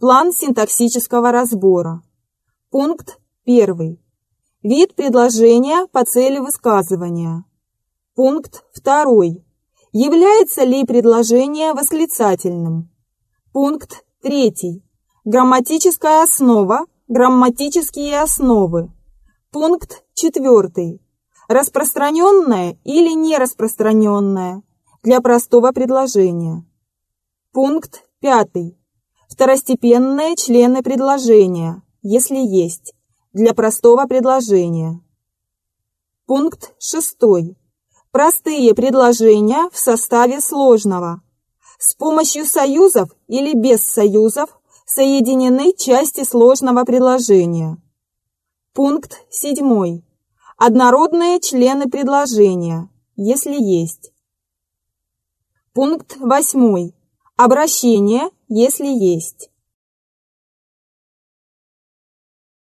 План синтаксического разбора. Пункт 1. Вид предложения по цели высказывания. Пункт 2. Является ли предложение восклицательным? Пункт 3. Грамматическая основа, грамматические основы. Пункт 4. Распространенное или нераспространенное для простого предложения. Пункт 5. Второстепенные члены предложения, если есть, для простого предложения. Пункт 6. Простые предложения в составе сложного. С помощью союзов или без союзов соединены части сложного предложения. Пункт 7. Однородные члены предложения, если есть. Пункт 8. Обращение, если есть.